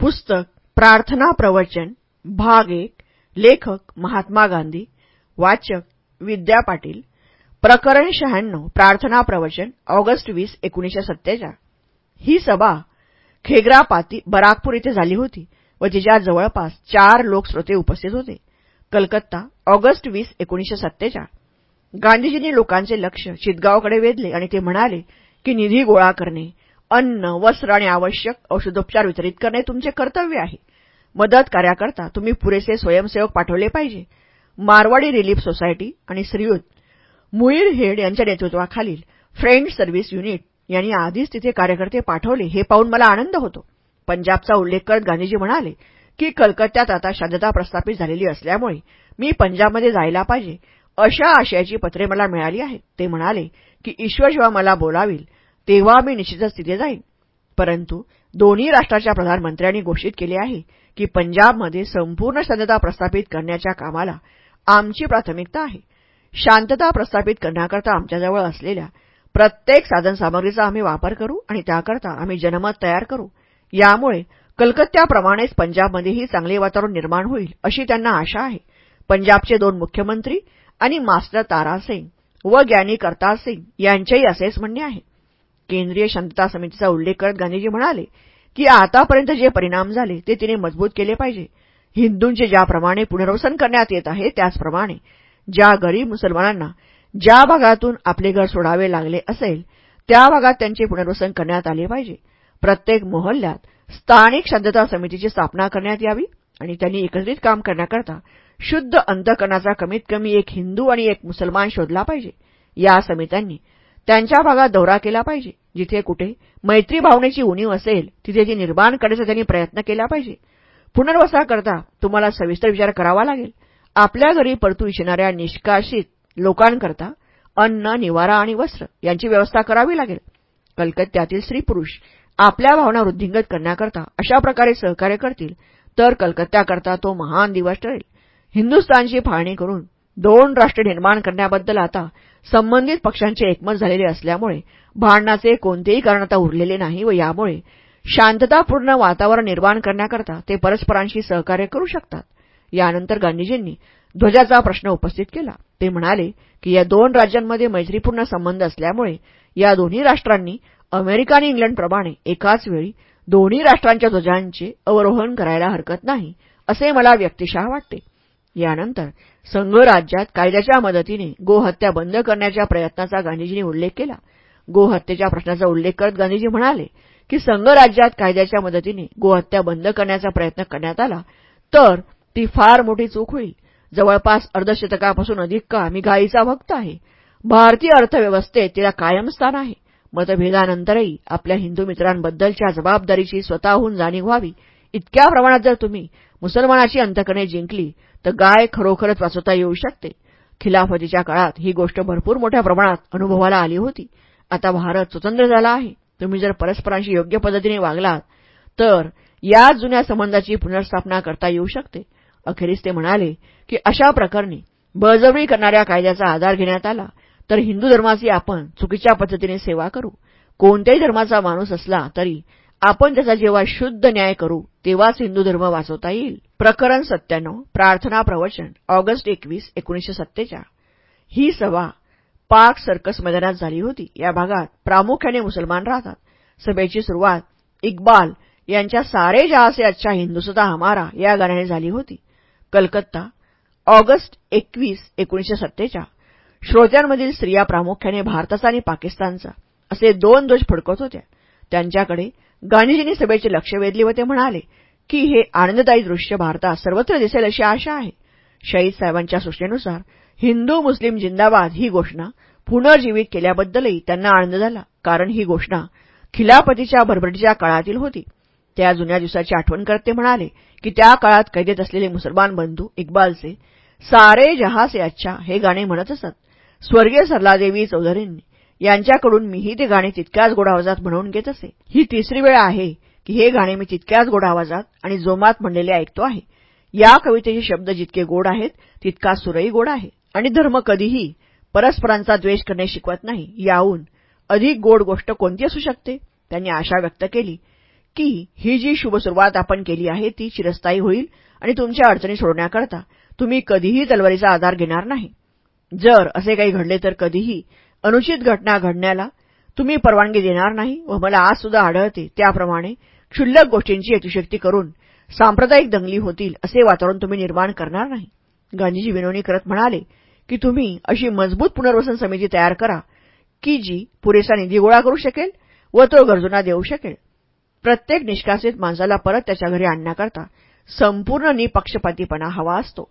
पुस्तक प्रार्थना प्रवचन भाग एक लेखक महात्मा गांधी वाचक विद्या पाटील प्रकरण शहाण्णव प्रार्थना प्रवचन ऑगस्ट वीस एकोणीसशे सत्तेचाळ. ही सभा खेग्रापाती बराकपूर इथे झाली होती व तिच्या जवळपास चार लोकश्रोते उपस्थित होते. कलकत्ता ऑगस्ट वीस एकोणीसशे सत्तेचाळ. गांधीजींनी लोकांचे लक्ष चितगावकडे वेधले आणि ते म्हणाले की निधी गोळा करणे अन्न वस्त्र आणि आवश्यक औषधोपचार वितरित करणे तुमचे कर्तव्य आहे. मदत कार्याकरता तुम्ही पुरेसे स्वयंसेवक पाठवले पाहिजे. मारवाडी रिलीफ सोसायटी आणि श्रीयुत मुईर हेड यांच्या नेतृत्वाखालील फ्रेंड सर्व्हिस युनिट यांनी आधीच तिथे कार्यकर्ते पाठवले हे पाहून मला आनंद होतो. पंजाबचा उल्लेख करत गांधीजी म्हणाले की कलकत्त्यात आता शांतता प्रस्थापित झालेली असल्यामुळे मी पंजाबमध्ये जायला पाहिजे. अशा आशयाची पत्रे मला मिळाली आहेत. ते म्हणाले की ईश्वर जेव्हा मला बोलावील तेव्हा मी निश्चितच तिथे जाईन. परंतु दोन्ही राष्ट्राच्या प्रधानमंत्र्यांनी घोषित केले आहे की पंजाबमध्ये संपूर्ण शांतता प्रस्थापित करण्याच्या कामाला आमची प्राथमिकता आहे. शांतता प्रस्थापित करण्याकरता आमच्याजवळ असलेल्या प्रत्येक साधनसामग्रीचा आम्ही वापर करू आणि त्याकरता आम्ही जनमत तयार करू. यामुळे कलकत्त्याप्रमाणेच पंजाबमध्येही चांगले वातावरण निर्माण होईल अशी त्यांना आशा आहे. पंजाबचे दोन मुख्यमंत्री आणि मास्टर तारा सिंग व ज्ञानी करतार सिंग यांचेही असेच म्हणणे आहे. केंद्रीय शांतता समितीचा उल्लेख करत गांधीजी म्हणाले की आतापर्यंत जे परिणाम झाले ते तिने मजबूत केले पाहिजे. हिंदूंचे ज्याप्रमाणे पुनर्वसन करण्यात येत आहे त्याचप्रमाणे ज्या गरीब मुसलमानांना ज्या भागातून आपले घर सोडावे लागले असेल त्या भागात त्यांचे पुनर्वसन करण्यात आले पाहिजे. प्रत्येक मोहल्ल्यात स्थानिक शांतता समितीची स्थापना करण्यात यावी आणि त्यांनी एकत्रित काम करण्याकरता शुद्ध अंतकरणाचा कमीत कमी एक हिंदू आणि एक मुसलमान शोधला पाहिजे. या समित्यांनी त्यांच्या भागात दौरा केला पाहिजे. जिथे कुठे मैत्री भावनेची उणीव असेल तिथे ती निर्माण करण्याचा त्यांनी प्रयत्न केला पाहिजे. पुनर्वसाकरता तुम्हाला सविस्तर विचार करावा लागेल. आपल्या घरी परतू इच्छिणाऱ्या निष्कासित लोकांकरता अन्न निवारा आणि वस्त्र यांची व्यवस्था करावी लागेल. कलकत्त्यातील स्त्री पुरुष आपल्या भावना वृद्धिंगत करण्याकरता अशा प्रकारे सहकार्य करतील तर कलकत्त्याकरता तो महान दिवस ठरेल. हिंदुस्थानची फाळणी करून दोन राष्ट्र निर्माण करण्याबद्दल आता संबंधित पक्षांचे एकमत झालेले असल्यामुळे भांडणाचे कोणतेही कारण आता उरलेले नाही व यामुळे शांततापूर्ण वातावरण निर्माण करण्याकरता ते परस्परांशी सहकार्य करू शकतात. यानंतर गांधीजींनी ध्वजाचा प्रश्न उपस्थित केला. ते म्हणाले की या दोन राज्यांमध्ये मैत्रीपूर्ण संबंध असल्यामुळे या दोन्ही राष्ट्रांनी अमेरिका आणि इंग्लंडप्रमाणे एकाच वेळी दोन्ही राष्ट्रांच्या ध्वजांचे अवरोहण करायला हरकत नाही असे मला व्यक्तिशः वाटते. यानंतर संघराज्यात कायद्याच्या मदतीने गोहत्या बंद करण्याच्या प्रयत्नाचा गांधीजींनी उल्लेख केला. गोहत्येच्या प्रश्नाचा उल्लेख करत गांधीजी म्हणाले की संघराज्यात कायद्याच्या मदतीने गोहत्या बंद करण्याचा प्रयत्न करण्यात आला तर ती फार मोठी चूक होईल. जवळपास अर्धशतकापासून अधिक काळ मी गायीचा भक्त आहे. भारतीय अर्थव्यवस्थेत तिला कायम स्थान आहे. मतभेदानंतरही आपल्या हिंदू मित्रांबद्दलच्या जबाबदारीची स्वतःहून जाणीव व्हावी. इतक्या प्रमाणात जर तुम्ही मुसलमानाची अंतकणे जिंकली तर गाय खरोखरच वाचवता येऊ शकते. खिलाफतीच्या काळात ही गोष्ट भरपूर मोठ्या प्रमाणात अनुभवाला आली होती. आता भारत स्वतंत्र झाला आहे. तुम्ही जर परस्परांशी योग्य पद्धतीने वागलात तर या जुन्या संबंधाची पुनर्स्थापना करता येऊ शकते. अखेरीस ते म्हणाले की अशा प्रकरणी बळजबरी करणाऱ्या कायद्याचा आधार घेण्यात आला तर हिंदू धर्माची आपण चुकीच्या पद्धतीने सेवा करू. कोणत्याही धर्माचा माणूस असला तरी आपण त्याचा जेव्हा शुद्ध न्याय करू तेव्हाच हिंदू धर्म वाचवता येईल. प्रकरण सत्त्याण्णव प्रार्थना प्रवचन ऑगस्ट एकवीस एकोणीसशे सत्तेचाळ ही सभा पाक सर्कस मैदानात झाली होती. या भागात प्रामुख्याने मुसलमान राहतात. सभेची सुरुवात इक्बाल यांच्या सारे जहासे अच्छा हिंदुसुता हमारा या गाण्याने झाली होती. कलकत्ता ऑगस्ट एकवीस एकोणीसशे सत्तेचाळ श्रोत्यांमधील स्त्रिया प्रामुख्याने भारताचा आणि पाकिस्तानचा असे दोन ध्वज फडकत होत्या. त्यांच्याकडे गांधीजींनी सभेचे लक्ष वेधले व ते म्हणाले की हे आनंददायी दृश्य भारतात सर्वत्र दिसेल अशी आशा आहे. शहीद साहेबांच्या सूचनेनुसार हिंदू मुस्लिम जिंदाबाद ही घोषणा पुनर्जीवित केल्याबद्दलही त्यांना आनंद झाला कारण ही घोषणा खिलापतीच्या भरभटीच्या काळातील होती. त्या जुन्या दिवसाची आठवण करत ते म्हणाले की त्या काळात कैदेत असलेले मुसलमान बंधू इक्बालचे सारे जहासे अच्छा हे गाणे म्हणत असत. स्वर्गीय सरलादेवी चौधरींनी यांच्याकडून मीही ते गाणे तितक्याच गोड आवाजात म्हणून घेत असे. ही तिसरी वेळ आहे की हे गाणे मी तितक्याच गोड आवाजात आणि जोमात म्हणलेले ऐकतो आहे. या कवितेचे शब्द जितके गोड आहेत तितका सुरही गोड आहे. आणि धर्म कधीही परस्परांचा द्वेष करणे शिकवत नाही. याहून अधिक गोड गोष्ट कोणती असू शकते? त्यांनी आशा व्यक्त केली की ही जी शुभ सुरुवात आपण केली आहे ती चिरस्थायी होईल आणि तुमच्या अडचणी सोडण्याकरता तुम्ही कधीही तलवारीचा आधार घेणार नाही. जर असे काही घडले तर कधीही अनुचित घटना घडण्याला तुम्ही परवानगी देणार नाही व मला आज सुद्धा आढळते. त्याप्रमाणे क्षुल्लक गोष्टींची अतिशक्ती करून सांप्रदायिक दंगली होतील असे वातावरण तुम्ही निर्माण करणार नाही. गांधीजी विनवणी करत म्हणाले की तुम्ही अशी मजबूत पुनर्वसन समिती तयार करा की जी पुरेसा निधी गोळा करू शकेल व तो गरजूंना देऊ शकेल. प्रत्येक निष्कासित माणसाला परत त्याच्या घरी आणण्याकरता संपूर्ण निपक्षपातीपणा हवा असतो.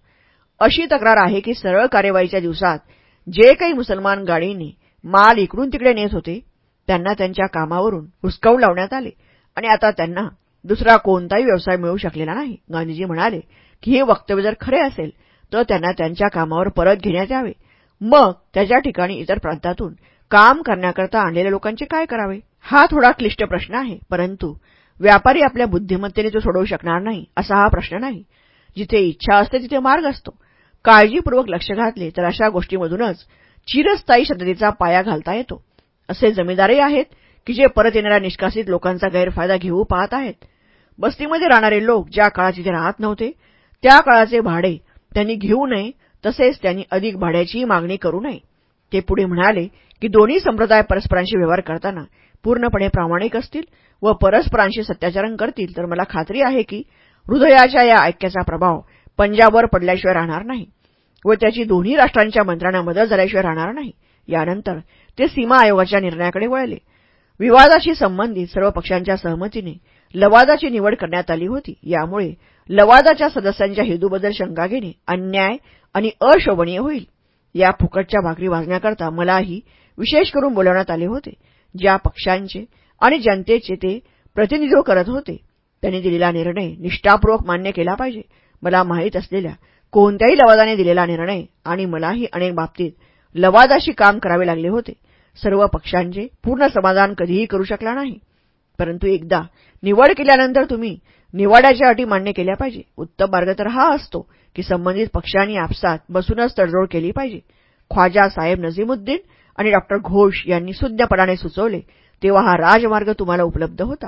अशी तक्रार आहे की सरळ कार्यवाहीच्या दिवसात जे काही मुसलमान गाडीने माल इकडून तिकडे नेत होते. त्यांना त्यांच्या कामावरून हुसकावून लावण्यात आले. आणि आता त्यांना दुसरा कोणताही व्यवसाय मिळू शकलेला नाही. गांधीजी म्हणाले की हे वक्तव्य जर खरे असेल तर त्यांना त्यांच्या कामावर परत घेण्यात यावे. मग त्याच्या ठिकाणी इतर प्रांतातून काम करण्याकरता आणलेल्या लोकांचे काय करावे? हा थोडा क्लिष्ट प्रश्न आहे. परंतु व्यापारी आपल्या बुद्धिमत्तेने तो सोडवू शकणार नाही असा हा प्रश्न नाही. जिथे इच्छा असते तिथे मार्ग असतो. काळजीपूर्वक लक्ष घातले तर अशा गोष्टीमधूनच चिरस्थायी सदतीचा पाया घालता येतो. असे जमीदारही आहेत की जे परत येणाऱ्या निष्कासित लोकांचा गैरफायदा घेऊ पाहत आहेत. बस्तीमध्ये राहणारे लोक ज्या काळात तिथे राहत नव्हते त्या काळाचे भाडे त्यांनी घेऊ नये तसेच त्यांनी अधिक भाड्याचीही मागणी करू नये. ते पुढे म्हणाले की दोन्ही संप्रदाय परस्परांशी व्यवहार करताना पूर्णपणे प्रामाणिक असतील व परस्परांशी सत्याचरण करतील तर मला खात्री आहे की हृदयाच्या या ऐक्याचा प्रभाव पंजाबवर पडल्याशिवाय राहणार नाही. व त्याची दोन्ही राष्ट्रांच्या मंत्र्यांना मदत झाल्याशिवाय राहणार नाही. यानंतर ते सीमा आयोगाच्या निर्णयाकडे वळले. विवादाशी संबंधित सर्व पक्षांच्या सहमतीने लवादाची निवड करण्यात आली होती. यामुळे लवादाच्या सदस्यांच्या हेतूबद्दल शंका घेणे अन्याय आणि अशोभनीय होईल. या फुकटच्या भाकरी वाजण्याकरता मलाही विशेष करून बोलवण्यात आले होते. ज्या पक्षांचे आणि जनतेचे ते प्रतिनिधित्व करत होते त्यांनी दिलेला निर्णय निष्ठापूर्वक मान्य केला पाहिजे. मला माहीत असलेल्या कोणत्याही लवादाने दिलेला निर्णय आणि मलाही अनेक बाबतीत लवादाशी काम करावे लागले होते. सर्व पक्षांचे पूर्ण समाधान कधीही करू शकला नाही. परंतु एकदा निवड केल्यानंतर तुम्ही निवाड्याच्या अटी मान्य केल्या पाहिजे. उत्तम मार्ग तर हा असतो की संबंधित पक्षांनी आपसात बसूनच तडजोड केली पाहिजे. ख्वाजा साहेब नझीमुद्दीन आणि डॉक्टर घोष यांनी सुज्ञपणाने सुचवले तेव्हा हा राजमार्ग तुम्हाला उपलब्ध होता.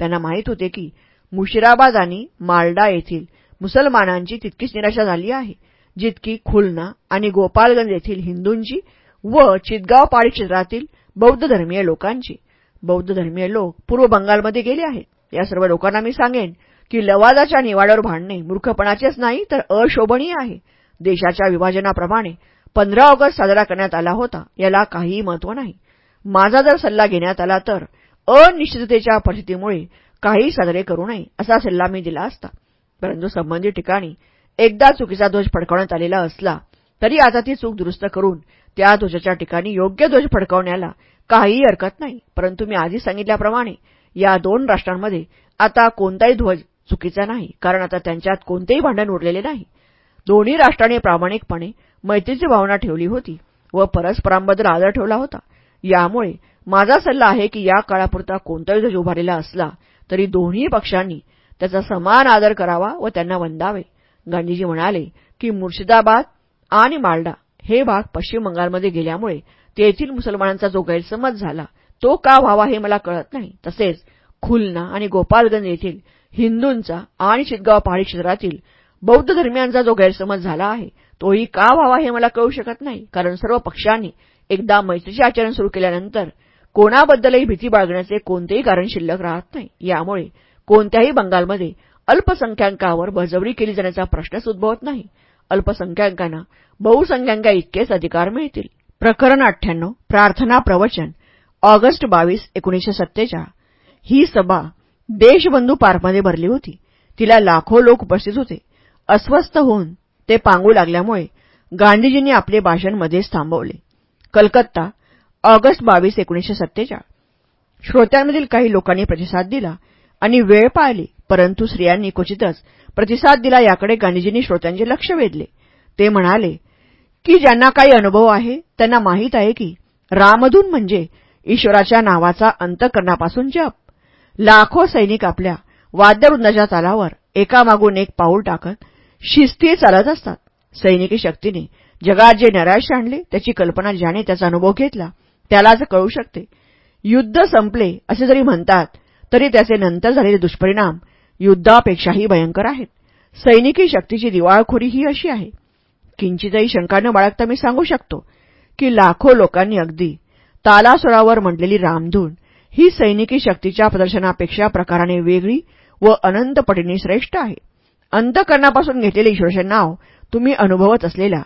त्यांना माहीत होते की मुशिराबाद आणि मालडा येथील मुसलमानांची तितकीच निराशा झाली आहे जितकी खुलना आणि गोपालगंज येथील हिंदूंची व चितगाव पाडी क्षेत्रातील बौद्ध धर्मीय लोकांची. बौद्ध धर्मीय लोक पूर्व बंगालमध्ये गेले आहेत. या सर्व लोकांना मी सांगेन की लवादाच्या निवाड्यावर भांडणे मूर्खपणाचेच नाही तर अशोभनीय आहे. देशाच्या विभाजनाप्रमाणे पंधरा ऑगस्ट साजरा करण्यात आला होता याला काहीही महत्त्व नाही. माझा जर सल्ला घेण्यात आला तर अनिश्चिततेच्या परिस्थितीमुळे काही साजरे करू नये असा सल्ला मी दिला असता. परंतु संबंधित ठिकाणी एकदा चुकीचा ध्वज फडकवण्यात आलेला असला तरी आता ती चूक दुरुस्त करून त्या ध्वजाच्या ठिकाणी योग्य ध्वज फडकवण्याला काहीही हरकत नाही. परंतु मी आधी सांगितल्याप्रमाणे या दोन राष्ट्रांमध्ये आता कोणताही ध्वज चुकीचा नाही कारण आता त्यांच्यात कोणतेही भांडण उरलेले नाही. दोन्ही राष्ट्रांनी प्रामाणिकपणे मैत्रीची भावना ठेवली होती व परस्परांबद्दल आदर ठेवला होता. यामुळे माझा सल्ला आहे की या काळापुरता कोणताही ध्वज उभारलेला असला तरी दोन्ही पक्षांनी त्याचा समान आदर करावा व त्यांना वंदावे. गांधीजी म्हणाले की मुर्शिदाबाद आणि मालडा हे भाग पश्चिम बंगालमध्ये गेल्यामुळे तेथील मुसलमानांचा जो गैरसमज झाला तो का व्हावा हे मला कळत नाही. तसेच खुलना आणि गोपालगंज येथील हिंदूंचा आणि चितगाव पहाडी क्षेत्रातील बौद्ध धर्मियांचा जो गैरसमज झाला आहे तोही का व्हावा हे मला कळू शकत नाही. कारण सर्व पक्षांनी एकदा मैत्रीचे आचरण सुरू केल्यानंतर कोणाबद्दलही भीती बाळगण्याचे कोणतेही कारण शिल्लक राहत नाही. यामुळे कोणत्याही बंगालमध्ये अल्पसंख्याकांवर बळजबरी केली जाण्याचा प्रश्नच उद्भवत नाही. अल्पसंख्याकांना बहुसंख्याका इतकेच अधिकार मिळतील. प्रकरण अठ्ठ्याण्णव प्रार्थना प्रवचन ऑगस्ट बावीस एकोणीसशे सत्तेचाळ. ही सभा देशबंधू पार्कमध्ये भरली होती. तिला लाखो लोक उपस्थित होते. अस्वस्थ होऊन ते पांगू लागल्यामुळे गांधीजींनी आपले भाषण मध्येच थांबवले. कलकत्ता ऑगस्ट बावीस एकोणीसशे सत्तेचाळ. श्रोत्यांमधील काही लोकांनी प्रतिसाद दिला. आणि वेळ पाळली परंतु स्त्रियांनी क्वचितच प्रतिसाद दिला याकडे गांधीजींनी श्रोत्यांचे लक्ष वेधले. ते म्हणाले की ज्यांना काही अनुभव आहे त्यांना माहीत आहे की रामधून म्हणजे ईश्वराच्या नावाचा अंतकरणापासून जप. लाखो सैनिक आपल्या वाद्यवृंदाच्या तालावर एकामागून एक पाऊल टाकत शिस्ती चालत असतात. सैनिकी शक्तीने जगात जे नैराश्य आणले त्याची कल्पना ज्याने त्याचा अनुभव घेतला त्यालाच कळू शकते. युद्ध संपले असे जरी म्हणतात तरी त्याचे नंतर झालेले दुष्परिणाम युद्धापेक्षाही भयंकर आहेत. सैनिकी शक्तीची दिवाळखोरी ही अशी आहे. किंचितही शंका न बाळगता मी सांगू शकतो की लाखो लोकांनी अगदी तालासुरावर म्हटलेली रामधून ही सैनिकी शक्तीच्या प्रदर्शनापेक्षा प्रकाराने वेगळी व अनंत पटीने श्रेष्ठ आहे. अंतकरणापासून घेतलेले ईश्वराचे नाव तुम्ही अनुभवत असलेल्या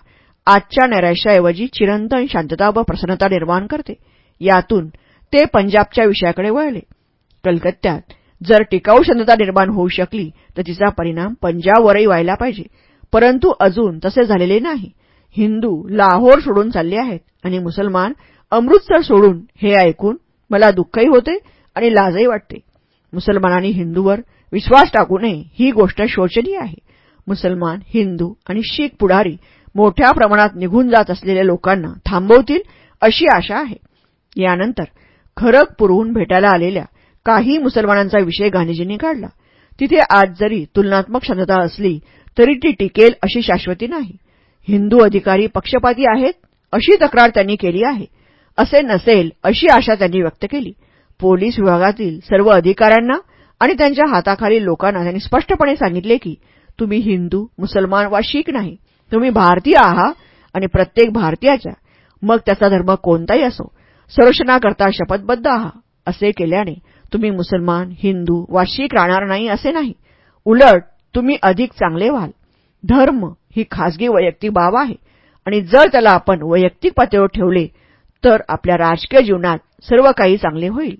आजच्या नैराश्याऐवजी चिरंतन शांतता व प्रसन्नता निर्माण करते. यातून ते पंजाबच्या विषयाकडे वळले. कलकत्त्यात. जर टिकाऊ शांतता निर्माण होऊ शकली तर तिचा परिणाम पंजाबवरही व्हायला पाहिजे. परंतु अजून तसे झालेले नाही. हिंदू लाहोर सोडून चालले आहेत आणि मुसलमान अमृतसर सोडून हे ऐकून मला दुःखही होते आणि लाजही वाटते. मुसलमानांनी हिंदूवर विश्वास टाकू नये ही गोष्ट शोचनीय आहे. मुसलमान हिंदू आणि शीख पुढारी मोठ्या प्रमाणात निघून जात असलेल्या लोकांना थांबवतील अशी आशा आहे. यानंतर खरगपूरहून भेटायला आलेल्या काही मुसलमानांचा विषय गांधीजींनी काढला. तिथे आज जरी तुलनात्मक शांतता असली तरी ती टिकेल अशी शाश्वती नाही. हिंदू अधिकारी पक्षपाती आहेत अशी तक्रार त्यांनी केली आहे. असे नसेल अशी आशा त्यांनी व्यक्त केली. पोलीस विभागातील सर्व अधिकाऱ्यांना आणि त्यांच्या हाताखालील लोकांना त्यांनी स्पष्टपणे सांगितले की तुम्ही हिंदू मुसलमान वा शीख नाही. तुम्ही भारतीय आहात आणि प्रत्येक भारतीयाच्या. मग त्याचा धर्म कोणताही असो संरक्षणाकरता शपथबद्ध आहात असे केल्याने तुम्ही मुसलमान हिंदू वाशिक राहणार नाही असे नाही. उलट तुम्ही अधिक चांगले व्हाल. धर्म ही खासगी वैयक्तिक बाब आहे. आणि जर त्याला आपण वैयक्तिक पातळीवर ठेवले तर आपल्या राजकीय जीवनात सर्व काही चांगले होईल.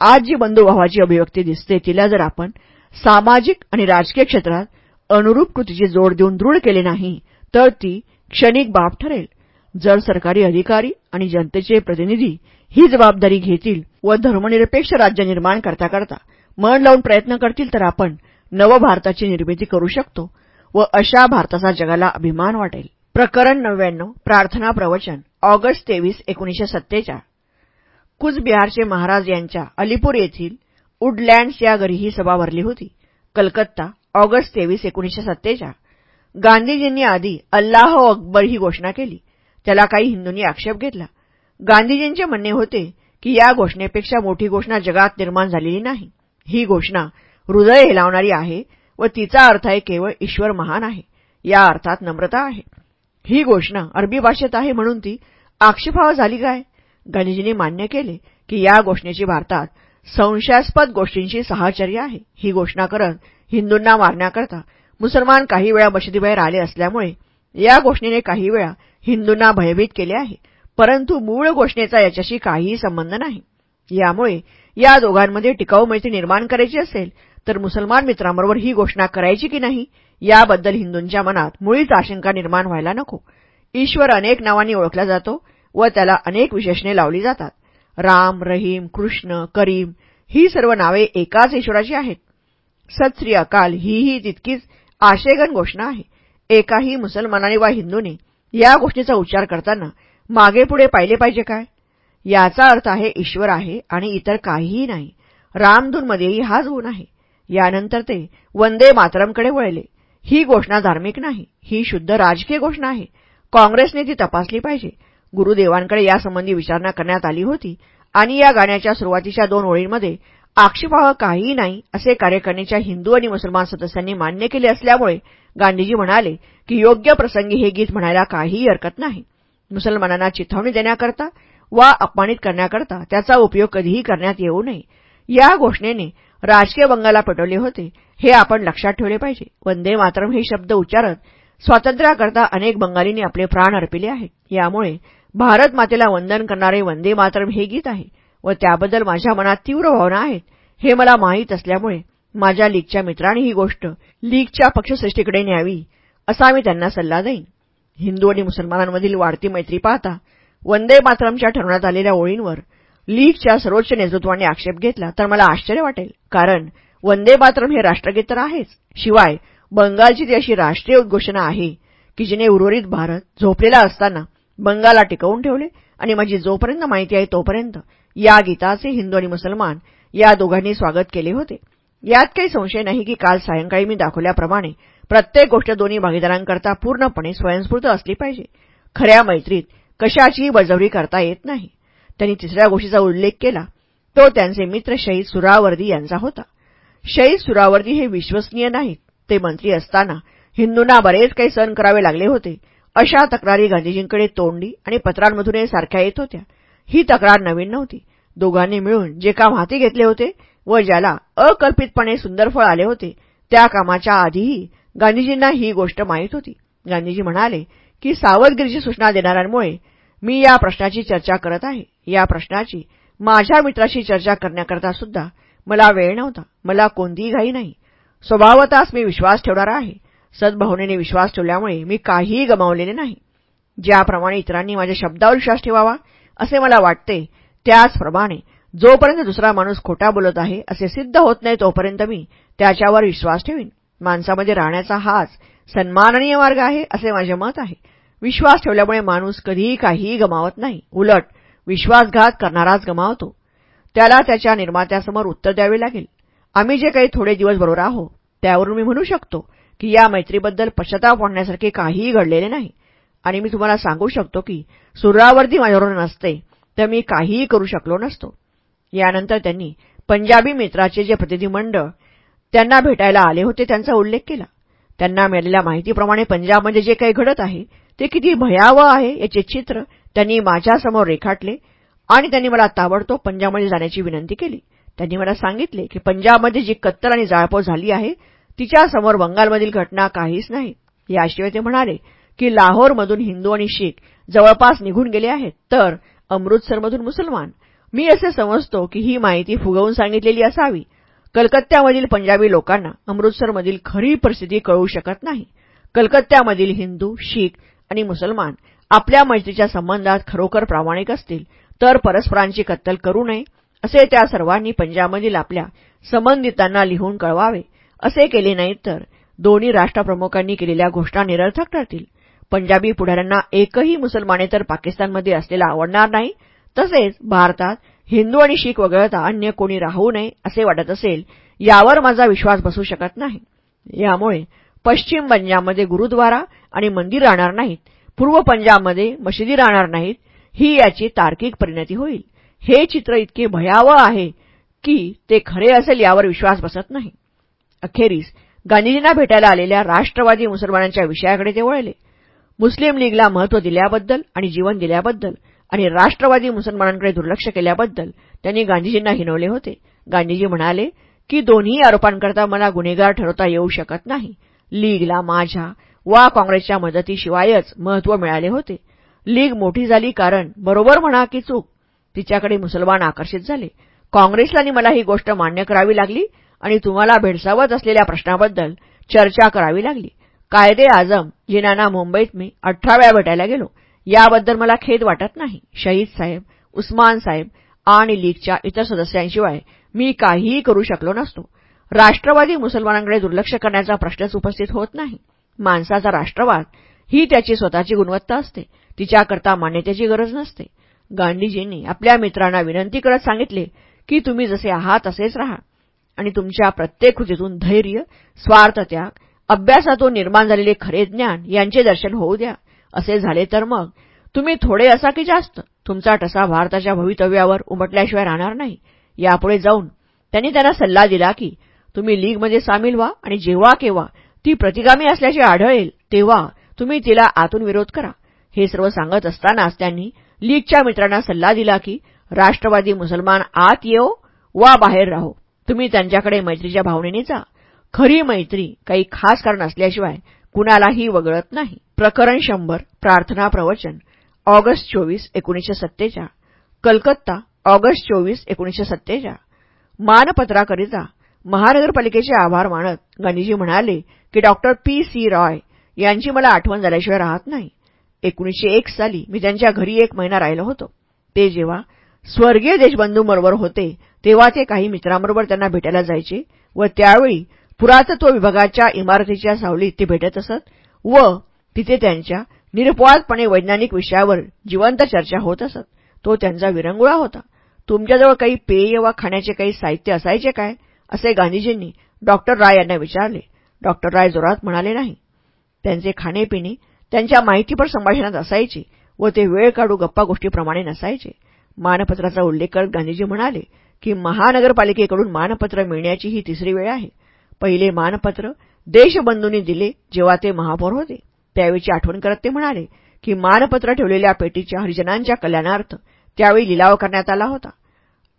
आज जी बंधुभावाची अभिव्यक्ती दिसते तिला जर आपण सामाजिक आणि राजकीय क्षेत्रात अनुरूप कृतीची जोड देऊन दृढ केले नाही तर ती क्षणिक बाब ठरेल. जर सरकारी अधिकारी आणि जनतेचे प्रतिनिधी ही जबाबदारी घेतील व धर्मनिरपेक्ष राज्य निर्माण करता करता मन लावून प्रयत्न करतील तर आपण नवभारताची निर्मिती करू शकतो व अशा भारताचा जगाला अभिमान वाटेल. प्रकरण नव्याण्णव प्रार्थना प्रवचन ऑगस्ट तेवीस एकोणीशे सत्तेचाळ. कुचबिहारचे महाराज यांच्या अलीपूर येथील वुडलँड्स या घरी ही सभा भरली होती. कलकत्ता ऑगस्ट तेवीस एकोणीशे सत्तेचाळ. गांधीजींनी आधी अल्लाह अकबर ही घोषणा केली. त्याला काही हिंदूंनी आक्षेप घेतला. गांधीजींचे म्हणणे होते की या घोषणेपेक्षा मोठी घोषणा जगात निर्माण झालेली नाही. ही घोषणा हृदय हेलावणारी आहे व तिचा अर्थ आहे केवळ ईश्वर महान आहे. या अर्थात नम्रता आहे. ही घोषणा अरबी भाषेत आहे म्हणून ती आक्षेपावर झाली काय? गांधीजींनी मान्य केले की या घोषणेची भारतात संशयास्पद गोष्टींशी साहचर्य आहे. ही घोषणा करत हिंदूंना मारण्याकरता मुसलमान काही वेळा मशिदीबाहेर आले असल्यामुळे या घोषणेने काही वेळा हिंदूंना भयभीत केले आहे. परंतु मूळ घोषणेचा याच्याशी काहीही संबंध नाही. यामुळे या दोघांमध्ये टिकाऊ मैत्री निर्माण करायची असेल तर मुसलमान मित्रांबरोबर ही घोषणा करायची की नाही याबद्दल हिंदूंच्या मनात मुळीच आशंका निर्माण व्हायला नको. ईश्वर अनेक नावांनी ओळखला जातो व त्याला अनेक विशेषणे लावली जातात. राम रहीम कृष्ण करीम ही सर्व नावे एकाच ईश्वराची आहेत. सत्श्री अकाल हीही तितकीच आशेगन घोषणा आहे. एकाही मुसलमानाने वा हिंदूने या गोष्टीचा उच्चार करताना मागे पुढे पाहिले पाहिजे काय? याचा अर्थ आहे ईश्वर आहे आणि इतर काहीही नाही. रामधूनमध्येही हाच गुण आहे. यानंतर ते वंदे मातरमकडे वळले. ही घोषणा धार्मिक नाही. ही शुद्ध राजकीय घोषणा आहे. काँग्रेसने ती तपासली पाहिजे. गुरुदेवांकडे यासंबंधी विचारणा करण्यात आली होती आणि या गाण्याच्या सुरुवातीच्या दोन ओळींमध्ये आक्षेपाह काहीही नाही असे कार्यकारिणीच्या हिंदू आणि मुसलमान सदस्यांनी मान्य केले असल्यामुळे गांधीजी म्हणाले की योग्य प्रसंगी हे गीत म्हणायला काहीही हरकत नाही. मुसलमानांना चिथावणी देण्याकरता वा अपमानित करण्याकरता त्याचा उपयोग कधीही करण्यात येऊ नये. या घोषणेने राजकीय बंगाला पेटवले होते. हे आपण लक्षात ठेवले पाहिजे. वंदे मातरम हे शब्द उच्चारत स्वातंत्र्याकरता अनेक बंगालींनी आपले प्राण अर्पिले आहेत. यामुळे भारत मातेला वंदन करणारे वंदे मातरम हे गीत आहे व त्याबद्दल माझ्या मनात तीव्र भावना आहेत. हे मला माहीत असल्यामुळे माझ्या लीगच्या मित्रांनी ही गोष्ट लीगच्या पक्षश्रेष्ठीकडे न्यावी असा मी त्यांना सल्ला देईन. हिंदू आणि मुसलमानांमधील वाढती मैत्री पाहता वंदे मातरमच्या ठरवण्यात आलेल्या ओळींवर लीगच्या सर्वोच्च नेतृत्वाने आक्षेप घेतला तर मला आश्चर्य वाटेल कारण वंदे मातरम हे राष्ट्रगीत तर आहेच. शिवाय बंगालची ती अशी राष्ट्रीय उद्घोषणा आहे की जिने उर्वरित भारत झोपलेला असताना बंगाला टिकवून ठेवले आणि माझी जोपर्यंत माहिती आहे तोपर्यंत या गीताचे हिंदू आणि मुसलमान या दोघांनी स्वागत केले होते. यात काही संशय नाही की काल सायंकाळी मी दाखवल्याप्रमाणे प्रत्येक गोष्ट दोन्ही भागीदारांकरता पूर्णपणे स्वयंस्फूर्त असली पाहिजे. खऱ्या मैत्रीत कशाचीही बळजबरी करता येत नाही. त्यांनी तिसऱ्या गोष्टीचा उल्लेख केला. तो त्यांचे मित्र शहीद सुरावर्दी यांचा होता. शहीद सुरावर्दी हे विश्वसनीय नाहीत. ते मंत्री असताना हिंदूंना बरेच काही सहन करावे लागले होते. अशा तक्रारी गांधीजींकडे तोंडी आणि पत्रांमधूनही सारख्या येत होत्या. ही तक्रार नवीन नव्हती. दोघांनी मिळून जे काम हाती घेतले होते व ज्याला अकल्पितपणे सुंदर फळ आले होते त्या कामाच्या आधीही गांधीजींना ही गोष्ट माहीत होती. गांधीजी म्हणाले की सावधगिरीची सूचना देणाऱ्यांमुळे मी या प्रश्नाची चर्चा करत आहे. या प्रश्नाची माझ्या मित्राशी चर्चा करण्याकरता सुद्धा मला वेळ नव्हता. मला कोणतीही घाई नाही. स्वभावताच मी विश्वास ठेवणारा आहे. सद्भावनेने विश्वास ठेवल्यामुळे मी काहीही गमावलेले नाही. ज्याप्रमाणे इतरांनी माझ्या शब्दावर विश्वास ठेवावा असे मला वाटते त्याचप्रमाणे जोपर्यंत दुसरा माणूस खोटा बोलत आहे असे सिद्ध होत नाही तोपर्यंत मी त्याच्यावर विश्वास ठेवीन. माणसामध्ये राहण्याचा हाच सन्माननीय मार्ग आहे असे माझे मत आहे. विश्वास ठेवल्यामुळे माणूस कधीही काहीही गमावत नाही. उलट विश्वासघात करणाराच गमावतो. त्याला त्याच्या निर्मात्यासमोर उत्तर द्यावे लागेल. आम्ही जे काही थोडे दिवस बरोबर आहोत त्यावरून मी म्हणू शकतो की या मैत्रीबद्दल पश्चाताप वाढण्यासारखे काहीही घडलेले नाही. आणि मी तुम्हाला सांगू शकतो की सुरावर्दी माझ्यावर नसते तर मी काहीही करू शकलो नसतो. यानंतर त्यांनी पंजाबी मित्राचे जे प्रतिनिधीमंडळ त्यांना भेटायला आले होते त्यांचा उल्लेख केला. त्यांना मिळालेल्या माहितीप्रमाणे पंजाबमध्ये जे काही घडत आहे ते किती भयावह आहे याचे चित्र त्यांनी माझ्यासमोर रेखाटले आणि त्यांनी मला ताबडतोब पंजाबमध्ये जाण्याची विनंती केली. त्यांनी मला सांगितले की पंजाबमध्ये जी कत्तल आणि जाळपोळ झाली आहे तिच्यासमोर बंगालमधील घटना काहीच नाही. याशिवाय ते म्हणाले की लाहोरमधून हिंदू आणि शीख जवळपास निघून गेले आहेत तर अमृतसरमधून मुसलमान. मी असे समजतो की ही माहिती फुगवून सांगितलेली असावी. कलकत्त्यामधील पंजाबी लोकांना अमृतसरमधील खरी परिस्थिती कळू शकत नाही. कलकत्त्यामधील हिंदू शीख आणि मुसलमान आपल्या मैत्रीच्या संबंधात खरोखर प्रामाणिक असतील तर परस्परांची कत्तल करू नये असे त्या सर्वांनी पंजाबमधील आपल्या संबंधितांना लिहून कळवावे. असे केले नाही तर दोन्ही राष्ट्रप्रमुखांनी केलेल्या घोषणा निरर्थक ठरतील. पंजाबी पुढाऱ्यांना एकही मुसलमाने तर पाकिस्तानमध्ये असलेला आवडणार नाही. तसेच भारतात हिंदू आणि शीख वगळता अन्य कोणी राहू नये असे वाटत असेल यावर माझा विश्वास बसू शकत नाही. यामुळे पश्चिम पंजाबमध्ये गुरुद्वारा आणि मंदिर राहणार नाहीत. पूर्व पंजाबमध्ये मशिदी राहणार नाहीत. ही याची तार्किक परिणती होईल. हे चित्र इतके भयावह आहे की ते खरे असेल यावर विश्वास बसत नाही. अखेरीस गांधीजींना भेटायला आलेल्या राष्ट्रवादी मुसलमानांच्या विषयाकडे ते वळले. मुस्लिम लीगला महत्त्व दिल्याबद्दल आणि जीवन दिल्याबद्दल आणि राष्ट्रवादी मुसलमानांकडे दुर्लक्ष केल्याबद्दल त्यांनी गांधीजींना हिनवले होते. गांधीजी म्हणाले की दोन्ही आरोपांकरता मला गुन्हेगार ठरवता येऊ शकत नाही. लीगला माझ्या वा काँग्रेसच्या मदतीशिवायच महत्त्व मिळाले होते. लीग मोठी झाली कारण बरोबर म्हणा की चूक तिच्याकडे मुसलमान आकर्षित झाले. काँग्रेसला मला ही गोष्ट मान्य करावी लागली आणि तुम्हाला भेडसावत असलेल्या प्रश्नाबद्दल चर्चा करावी लागली. कायदे आजम जिनांना मुंबईत मी अठराव्या वेळा भेटायला गेलो. याबद्दल मला खेद वाटत नाही. शहीद साहेब उस्मान साहेब आणि लीगच्या इतर सदस्यांशिवाय मी काहीही करू शकलो नसतो. राष्ट्रवादी मुसलमानांकडे दुर्लक्ष करण्याचा प्रश्नच उपस्थित होत नाही. माणसाचा राष्ट्रवाद ही त्याची स्वतःची गुणवत्ता असते. तिच्याकरता मान्यतेची गरज नसते. गांधीजींनी आपल्या मित्रांना विनंती करत सांगितले की तुम्ही जसे आहात तसेच राहा आणि तुमच्या प्रत्येक कृतीतून धैर्य स्वार्थ त्याग अभ्यासातून निर्माण झालेले खरे ज्ञान यांचे दर्शन होऊ द्या. असे झाले तर मग? तुम्ही थोडे असा की जास्त? तुमचा टसा भारताच्या भवितव्यावर उमटल्याशिवाय राहणार नाही. यापुढे जाऊन त्यांनी त्यांना सल्ला दिला की तुम्ही लीगमध्ये सामील व्हा आणि जेव्हा केव्हा ती प्रतिगामी असल्याचे आढळेल तेव्हा तुम्ही तिला आतून विरोध करा. हे सर्व सांगत असतानाच त्यांनी लीगच्या मित्रांना सल्ला दिला की राष्ट्रवादी मुसलमान आत येओ वा बाहेर राहो. तुम्ही त्यांच्याकडे मैत्रीच्या भावनेने जा. खरी मैत्री काही खास कारण असल्याशिवाय कुणालाही वगळत नाही. प्रकरण शंभर प्रार्थना प्रवचन ऑगस्ट चोवीस एकोणीसशे सत्तेचाळ कलकत्ता ऑगस्ट चोवीस एकोणीसशे सत्तेचाळ मानपत्राकरिता महानगरपालिकेचे आभार मानत गांधीजी म्हणाले की डॉक्टर पी. सी. रॉय यांची मला आठवण झाल्याशिवाय राहत नाही. एकोणीसशे एक साली मी त्यांच्या घरी एक महिना राहिलो होतो. ते जेव्हा स्वर्गीय देशबंधूंबरोबर होते तेव्हा ते काही मित्रांबरोबर त्यांना भेटायला जायचे व त्यावेळी पुरातत्व विभागाच्या इमारतीच्या सावलीत ते भेटत असत व तिथे त्यांच्या निरपवादपणे वैज्ञानिक विषयावर जिवंत चर्चा होत असत. तो त्यांचा विरंगुळा होता. तुमच्याजवळ काही पेय वा खाण्याचे काही साहित्य असायचे काय? असे गांधीजींनी डॉक्टर राय यांना विचारले. डॉक्टर राय जोरात म्हणाले नाही. त्यांचे खाणेपिणे त्यांच्या माहितीपर संभाषणात असायचे व ते वेळ काढू गप्पा गोष्टीप्रमाणे नसायचे. मानपत्राचा उल्लेख करत गांधीजी म्हणाले की महानगरपालिकेकडून मानपत्र मिळण्याची ही तिसरी वेळ आहे. पहिले मानपत्र देशबंधूंनी दिले जेव्हा ते महापौर होते. त्यावेळीची आठवण करत ते म्हणाले की मानपत्र ठेवलेल्या पेटीच्या हरिजनांच्या कल्याणार्थ त्यावेळी लिलाव करण्यात आला होता.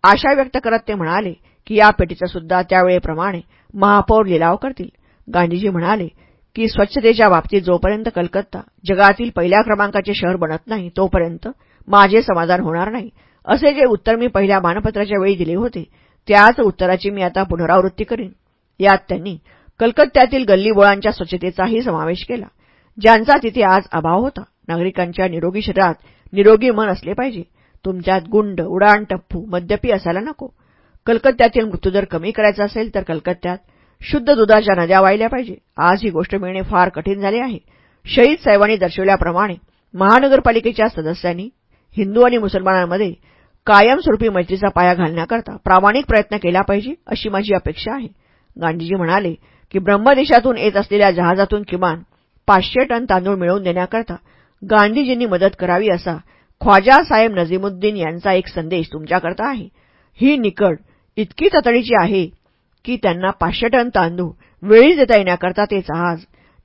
आशा व्यक्त करत ते म्हणाले की या पेटीचा सुद्धा त्यावेळेप्रमाणे महापौर लिलाव करतील. गांधीजी म्हणाले की स्वच्छतेच्या बाबतीत जोपर्यंत कलकत्ता जगातील पहिल्या क्रमांकाचे शहर बनत नाही तोपर्यंत माझे समाधान होणार नाही असे जे उत्तर मी पहिल्या मानपत्राच्या वेळी दिले होते त्याच उत्तराची मी आता पुनरावृत्ती करीन. यात त्यांनी कलकत्त्यातील गल्लीबोळांच्या स्वच्छतेचाही समावेश केला ज्यांचा तिथे आज अभाव होता. नागरिकांच्या निरोगी शरीरात निरोगी मन असले पाहिजे. तुमच्यात गुंड उडाण टप्पू मद्यपी असायला नको. कलकत्त्यातील मृत्यूदर कमी करायचा असेल तर कलकत्त्यात शुद्ध दुधाच्या नद्या वाहिल्या पाहिजे. आज ही गोष्ट मिळणे फार कठीण झाले आहे. शहीद साहेबांनी दर्शवल्याप्रमाणे महानगरपालिकेच्या सदस्यांनी हिंदू आणि मुसलमानांमध्ये कायमस्वरूपी मैत्रीचा पाया घालण्याकरता प्रामाणिक प्रयत्न केला पाहिजे अशी माझी अपेक्षा आहे. गांधीजी म्हणाले की ब्रह्मदेशातून येत असलेल्या जहाजातून किमान पाचशे टन तांदूळ मिळवून देण्याकरता गांधीजींनी मदत करावी असा ख्वाजा साहेब नजीमुद्दीन यांचा एक संदेश तुमच्याकरता आहे. ही निकड इतकी ततडीची आहे की त्यांना पाचशे टन तांदूळ वेळीच देता येण्याकरता ते जहाज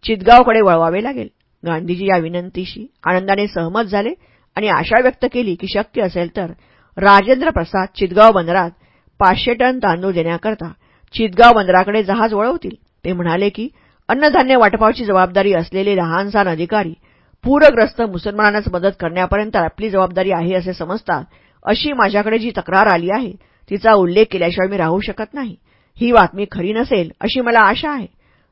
चितगावकडे वळवावे लागेल. गांधीजी या विनंतीशी आनंदाने सहमत झाले आणि आशा व्यक्त केली की शक्य असेल तर राजेंद्र प्रसाद चितगाव बंदरात पाचशे टन तांदूळ देण्याकरता चितगाव बंदराकडे जहाज वळवतील. ते म्हणाले की अन्नधान्य वाटपाची जबाबदारी असलेले लहानसान अधिकारी पूरग्रस्त मुसलमानांनाच मदत करण्यापर्यंत आपली जबाबदारी आहे असे समजतात अशी माझ्याकडे जी तक्रार आली आहे तिचा उल्लेख केल्याशिवाय मी राहू शकत नाही. ही बातमी खरी नसेल अशी मला आशा आहे.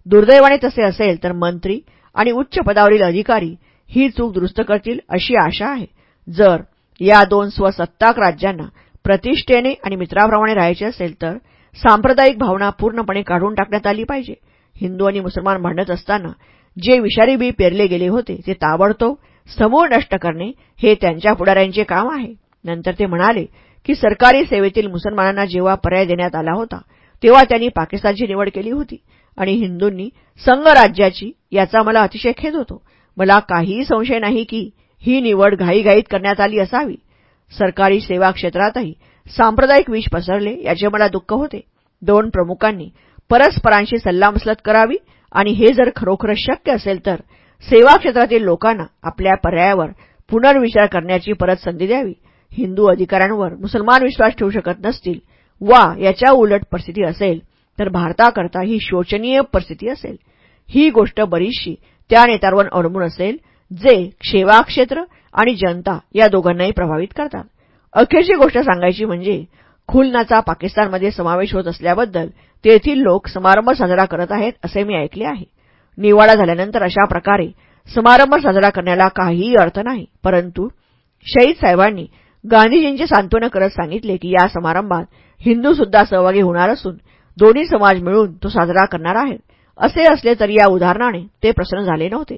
दुर्दैवाने तसे असेल तर मंत्री आणि उच्च पदावरील अधिकारी ही चूक दुरुस्त करतील अशी आशा आहे. जर या दोन स्वसत्ताक राज्यांना प्रतिष्ठेने आणि मित्राप्रमाणे राहायचे असेल तर सांप्रदायिक भावना पूर्णपणे काढून टाकण्यात आली पाहिजे. हिंदू आणि मुसलमान भांडत असताना जे विषारी बी पेरले गेले होते ते ताबडतोब समूळ नष्ट करणे हे त्यांच्या पुढाऱ्यांचे काम आहे. नंतर ते म्हणाले की सरकारी सेवेतील मुसलमानांना जेव्हा पर्याय देण्यात आला होता तेव्हा त्यांनी पाकिस्तानची निवड केली होती. आणि हिंदूंनी संघराज्याची याचा मला अतिशय खेद होतो. मला काहीही संशय नाही की ही निवड घाईघाईत करण्यात आली असावी. सरकारी सेवा क्षेत्रातही सांप्रदायिक विष पसरले याचे मला दुःख होते. दोन प्रमुखांनी परस्परांशी सल्लामसलत करावी आणि हे जर खरोखरच शक्य असेल तर सेवा क्षेत्रातील लोकांना आपल्या पर्यायावर पुनर्विचार करण्याची परत संधी द्यावी. हिंदू अधिकाऱ्यांवर मुसलमान विश्वास ठेवू शकत नसतील वा याच्या उलट परिस्थिती असेल तर भारताकरता ही शोचनीय परिस्थिती असेल. ही गोष्ट बरीचशी त्या नेत्यांवर अवलंबून असेल जे सेवा क्षेत्र आणि जनता या दोघांनाही प्रभावित करतात. अखेरची गोष्ट सांगायची म्हणजे खुलनाचा पाकिस्तानमध्ये समावेश होत असल्याबद्दल तेथील लोक समारंभ साजरा करत आहेत असे मी ऐकले आहे. निवाडा झाल्यानंतर अशा प्रकारे समारंभ साजरा करण्याला काहीही अर्थ नाही परंतु शहीद साहेबांनी गांधीजींचे सांत्वन करत सांगितले की या समारंभात हिंदू सुद्धा सहभागी होणार असून दोन्ही समाज मिळून तो साजरा करणार आहेत असे असले तरी या उदाहरणाने ते प्रसन्न झाले नव्हते.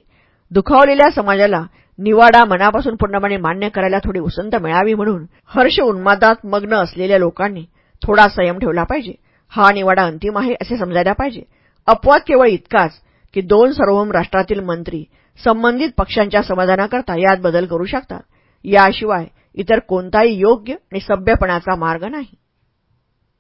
दुखावलेल्या समाजाला निवाडा मनापासून पूर्णपणे मान्य करायला थोडी उसंत मिळावी म्हणून हर्ष उन्मादात मग्न असलेल्या लोकांनी थोडा संयम ठेवला पाहिजे. हा निवाडा अंतिम आहे असे समजायला पाहिजे. अपवाद केवळ इतकाच की दोन सार्वभौम राष्ट्रातील मंत्री संबंधित पक्षांच्या समाधानाकरता यात बदल करू शकतात. याशिवाय इतर कोणताही योग्य आणि सभ्यपणाचा मार्ग नाही.